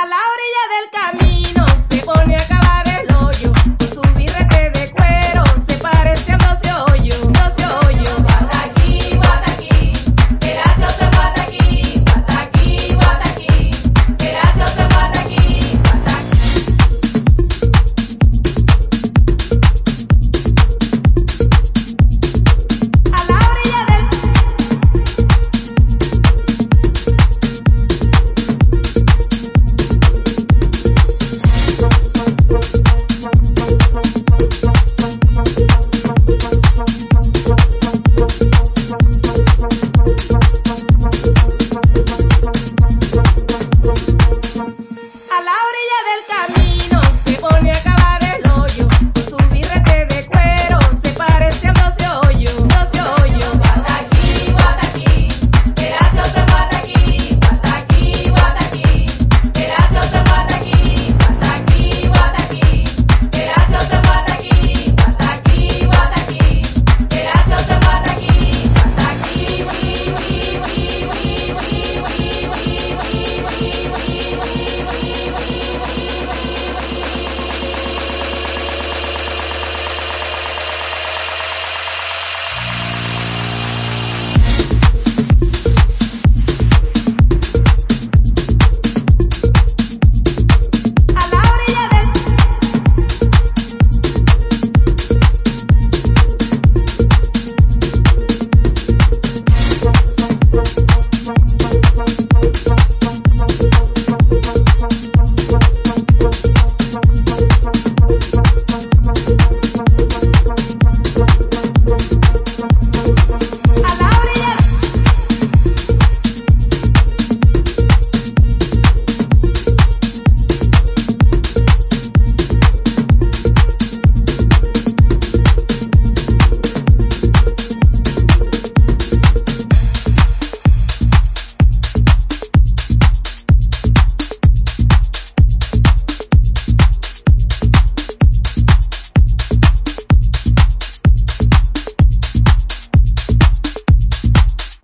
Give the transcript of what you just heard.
a la orilla del camino se pone a